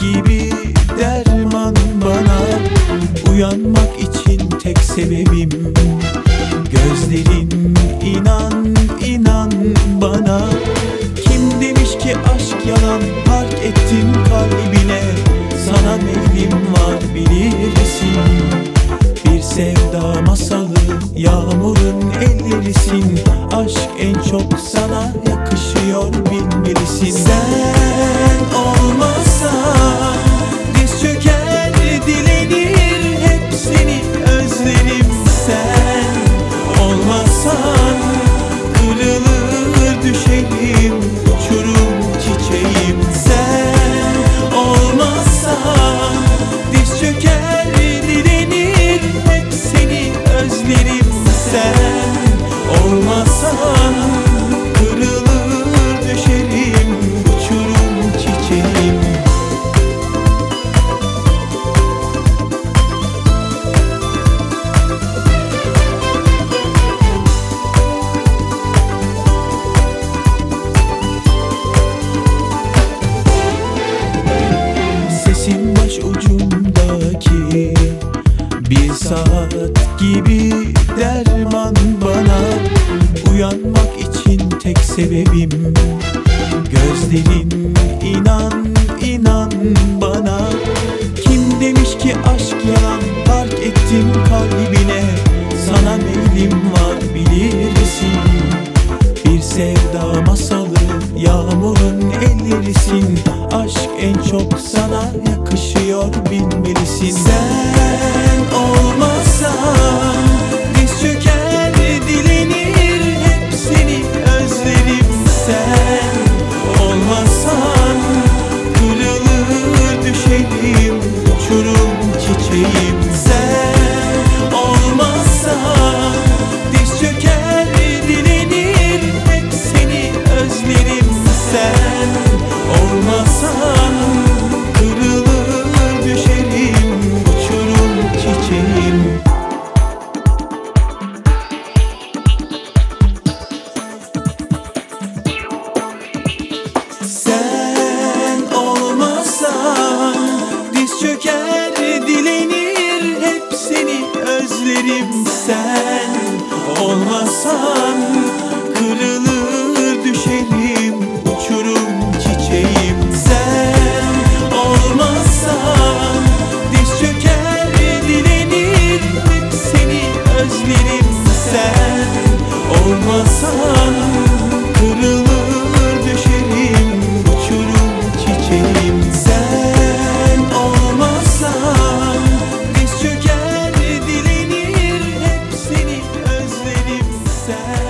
gibi derman bana. Uyanmak için tek sebebim Gözlerin olmazsan Kırılır düşerim Uçurum çiçeğim. Sesin baş ucumdaki Bir saat sebebim Gözlerin inan inan bana. Kim demiş ki aşk yalan Fark ettim kalbine. Sana meylim var bilirsin. Bir sevda masalı Yağmurun ellerisin. Aşk en çok sana yakışıyor bilmelisin. Sen ağlasan kırılır. sad